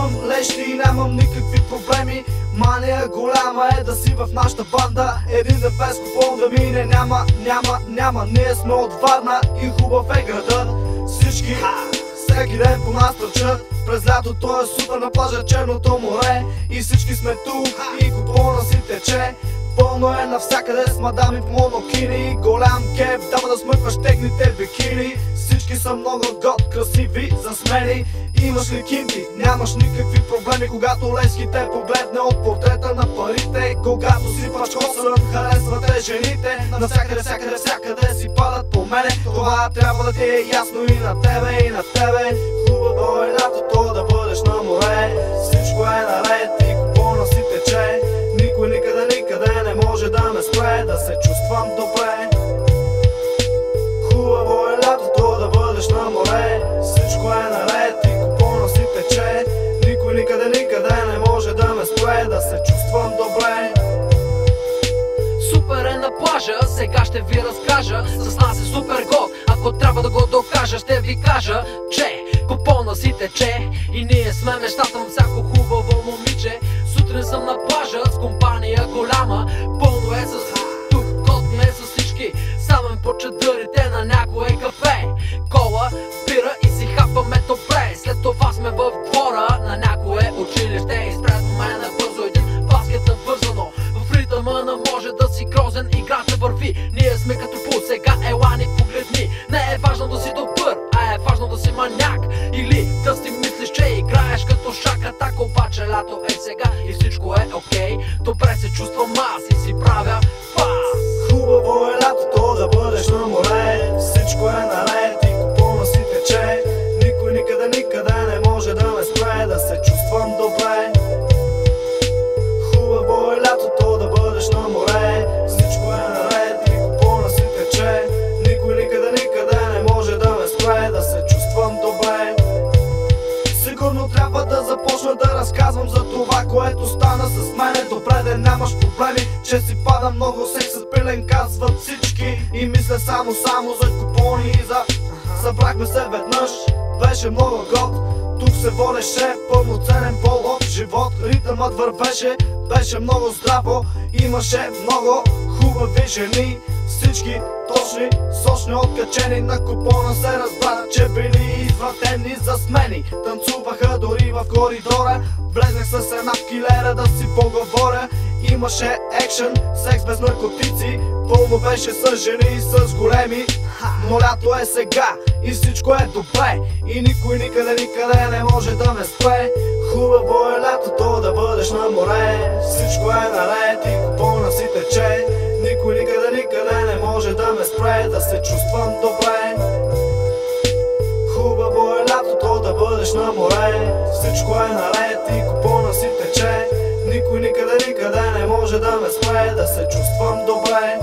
Имам лещи и нямам никакви проблеми. Мания голяма е да си в нашата банда. Един ден без купон да мине. Няма, няма, няма. Ние сме от Варна и хубав е градът. Всички всеки ден по нас тръчат, През лятото е супер на плажа Черното море И всички сме тук и купона си тече. Пълно е навсякъде с мадами по монокини. Голям кеп, дава да смъкваш техните са много год, красиви, засмени. Имаш ли кинти, нямаш никакви проблеми. Когато лески те погледне от портрета на парите Когато си пачкосън, харесвате жените. Навсякъде, всякъде, всякъде си падат по мене. Това трябва да ти е ясно и на тебе, и на тебе. Хубаво е лятото да бъдеш на море. Всичко е наред и ще ви разкажа. С нас е супер год, ако трябва да го докажа Ще ви кажа, че купона си тече. И ние сме мечтата на всяко хубаво момиче. Сутрин съм на плажа с компания голяма Добре се чувствам аз че си пада много сексът пилен казват всички. И мисля само, само за купони и за... Събрахме се веднъж, беше много год. Тук се водеше пълноценен полов живот. Ритъмът вървеше, беше много здраво. Имаше много хубави жени всички точни, сочни, откачени. На купона се разбра, че били извратени за смени Танцуваха дори в коридора. Влезнах с една в килера да си поговоря Имаше екшен, секс без наркотици. Пълно беше с жени и с големи. Но лято е сега и всичко е добре. И никой никъде, никъде не може да ме спре. Хубаво е лятото да бъдеш на море. Всичко е наред и купона си тече. Никой никъде, никъде не може да ме спре Да се чувствам добре. Хубаво е лятото да бъдеш на море. Всичко е наред и купона си тече. Никой никъде, никъде може да ме спре да се чувствам добре.